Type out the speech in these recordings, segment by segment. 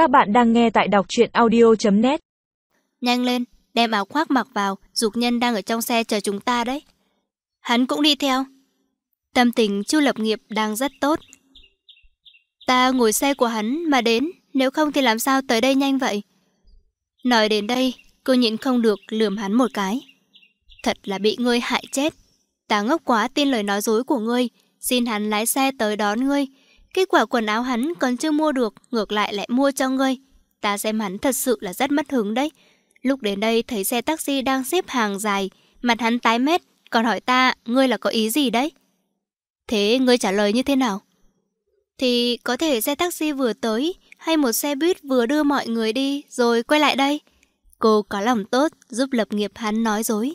Các bạn đang nghe tại đọc truyện audio.net Nhanh lên, đem áo khoác mặc vào, dục nhân đang ở trong xe chờ chúng ta đấy. Hắn cũng đi theo. Tâm tình Chu Lập Nghiệp đang rất tốt. Ta ngồi xe của hắn mà đến, nếu không thì làm sao tới đây nhanh vậy? Nói đến đây, cô nhịn không được lườm hắn một cái. Thật là bị ngươi hại chết. Ta ngốc quá tin lời nói dối của ngươi, xin hắn lái xe tới đón ngươi. Kết quả quần áo hắn còn chưa mua được, ngược lại lại mua cho ngươi. Ta xem hắn thật sự là rất mất hứng đấy. Lúc đến đây thấy xe taxi đang xếp hàng dài, mặt hắn tái mét, còn hỏi ta, ngươi là có ý gì đấy? Thế ngươi trả lời như thế nào? Thì có thể xe taxi vừa tới, hay một xe buýt vừa đưa mọi người đi, rồi quay lại đây. Cô có lòng tốt, giúp lập nghiệp hắn nói dối.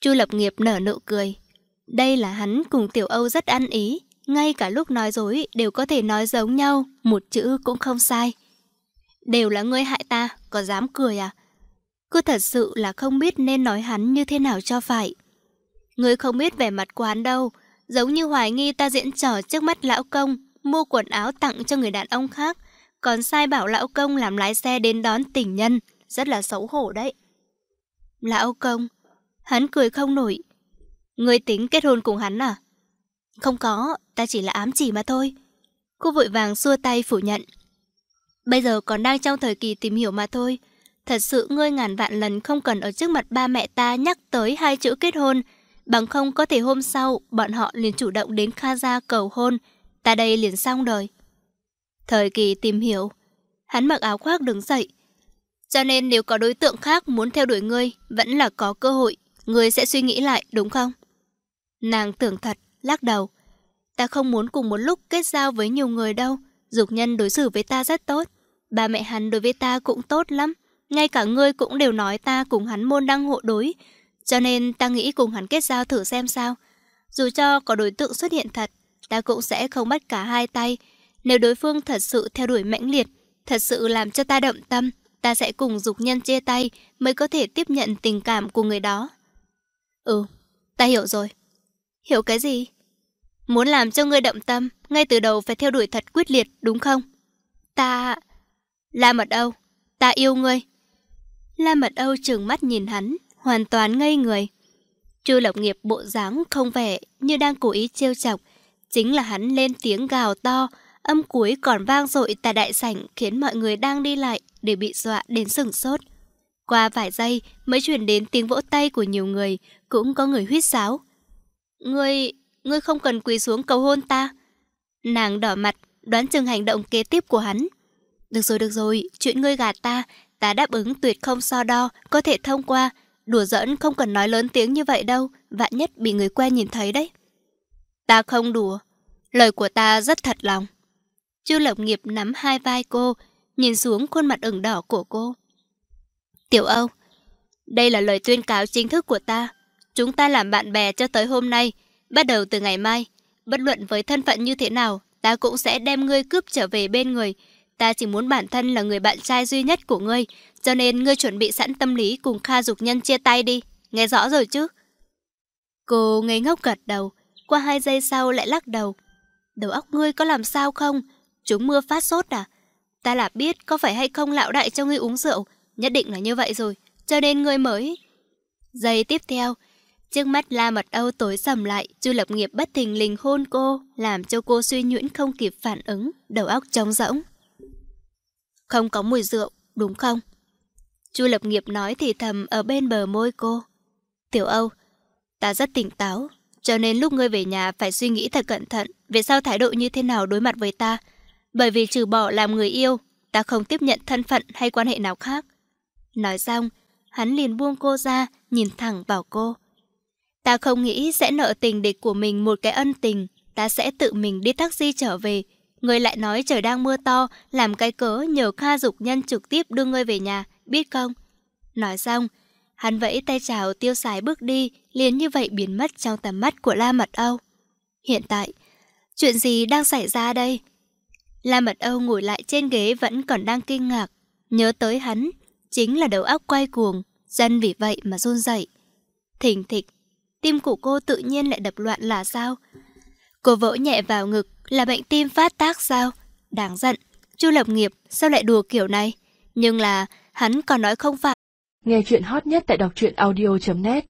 Chu lập nghiệp nở nụ cười. Đây là hắn cùng Tiểu Âu rất ăn ý, ngay cả lúc nói dối đều có thể nói giống nhau, một chữ cũng không sai. Đều là ngươi hại ta, có dám cười à? Cứ thật sự là không biết nên nói hắn như thế nào cho phải. Ngươi không biết vẻ mặt của hắn đâu, giống như hoài nghi ta diễn trò trước mắt lão công, mua quần áo tặng cho người đàn ông khác, còn sai bảo lão công làm lái xe đến đón tình nhân, rất là xấu hổ đấy. Lão công, hắn cười không nổi. Ngươi tính kết hôn cùng hắn à? Không có, ta chỉ là ám chỉ mà thôi. Cô vội vàng xua tay phủ nhận. Bây giờ còn đang trong thời kỳ tìm hiểu mà thôi. Thật sự ngươi ngàn vạn lần không cần ở trước mặt ba mẹ ta nhắc tới hai chữ kết hôn. Bằng không có thể hôm sau bọn họ liền chủ động đến Kha Gia cầu hôn. Ta đây liền xong đời. Thời kỳ tìm hiểu. Hắn mặc áo khoác đứng dậy. Cho nên nếu có đối tượng khác muốn theo đuổi ngươi, vẫn là có cơ hội. Ngươi sẽ suy nghĩ lại, đúng không? Nàng tưởng thật, lắc đầu. Ta không muốn cùng một lúc kết giao với nhiều người đâu. Dục nhân đối xử với ta rất tốt. Ba mẹ hắn đối với ta cũng tốt lắm. Ngay cả ngươi cũng đều nói ta cùng hắn môn đăng hộ đối. Cho nên ta nghĩ cùng hắn kết giao thử xem sao. Dù cho có đối tượng xuất hiện thật, ta cũng sẽ không bắt cả hai tay. Nếu đối phương thật sự theo đuổi mãnh liệt, thật sự làm cho ta động tâm, ta sẽ cùng dục nhân chia tay mới có thể tiếp nhận tình cảm của người đó. Ừ, ta hiểu rồi. Hiểu cái gì? Muốn làm cho ngươi động tâm, ngay từ đầu phải theo đuổi thật quyết liệt, đúng không? Ta... La Mật Âu, ta yêu ngươi. La Mật Âu trừng mắt nhìn hắn, hoàn toàn ngây người. Chu Lộc Nghiệp bộ dáng không vẻ như đang cố ý trêu chọc, chính là hắn lên tiếng gào to, âm cuối còn vang dội tại đại sảnh khiến mọi người đang đi lại để bị dọa đến sừng sốt. Qua vài giây mới chuyển đến tiếng vỗ tay của nhiều người, cũng có người huýt sáo. Ngươi, ngươi không cần quỳ xuống cầu hôn ta. Nàng đỏ mặt, đoán chừng hành động kế tiếp của hắn. Được rồi, được rồi, chuyện ngươi gạt ta, ta đáp ứng tuyệt không so đo, có thể thông qua. Đùa giỡn không cần nói lớn tiếng như vậy đâu, vạn nhất bị người quen nhìn thấy đấy. Ta không đùa, lời của ta rất thật lòng. Chu Lộc Nghiệp nắm hai vai cô, nhìn xuống khuôn mặt ửng đỏ của cô. Tiểu Âu, đây là lời tuyên cáo chính thức của ta. Chúng ta làm bạn bè cho tới hôm nay, bắt đầu từ ngày mai. Bất luận với thân phận như thế nào, ta cũng sẽ đem ngươi cướp trở về bên người. Ta chỉ muốn bản thân là người bạn trai duy nhất của ngươi, cho nên ngươi chuẩn bị sẵn tâm lý cùng Kha Dục Nhân chia tay đi. Nghe rõ rồi chứ? Cô ngây ngốc gật đầu, qua hai giây sau lại lắc đầu. Đầu óc ngươi có làm sao không? Chúng mưa phát sốt à? Ta là biết có phải hay không lão đại cho ngươi uống rượu, nhất định là như vậy rồi, cho nên ngươi mới... Giây tiếp theo, trước mắt La Mật Âu tối sầm lại, Chu Lập Nghiệp bất thình lình hôn cô, làm cho cô suy nhuyễn không kịp phản ứng, đầu óc trống rỗng. Không có mùi rượu, đúng không? Chu Lập Nghiệp nói thì thầm ở bên bờ môi cô. Tiểu Âu, ta rất tỉnh táo, cho nên lúc ngươi về nhà phải suy nghĩ thật cẩn thận về sao thái độ như thế nào đối mặt với ta. Bởi vì trừ bỏ làm người yêu, ta không tiếp nhận thân phận hay quan hệ nào khác. Nói xong, hắn liền buông cô ra, nhìn thẳng vào cô. Ta không nghĩ sẽ nợ tình địch của mình một cái ân tình, ta sẽ tự mình đi taxi trở về. Người lại nói trời đang mưa to, làm cái cớ nhờ Kha Dục Nhân trực tiếp đưa ngươi về nhà, biết không? Nói xong, hắn vẫy tay chào tiêu xài bước đi, liền như vậy biến mất trong tầm mắt của La Mật Âu. Hiện tại, chuyện gì đang xảy ra đây? La Mật Âu ngồi lại trên ghế vẫn còn đang kinh ngạc, nhớ tới hắn, chính là đầu óc quay cuồng, dân vì vậy mà run dậy. Thỉnh thịch, tim của cô tự nhiên lại đập loạn là sao? Cô vỗ nhẹ vào ngực, là bệnh tim phát tác sao? Đáng giận, Chu Lập Nghiệp sao lại đùa kiểu này? Nhưng là hắn còn nói không phải. Nghe chuyện hot nhất tại đọc truyện audio.net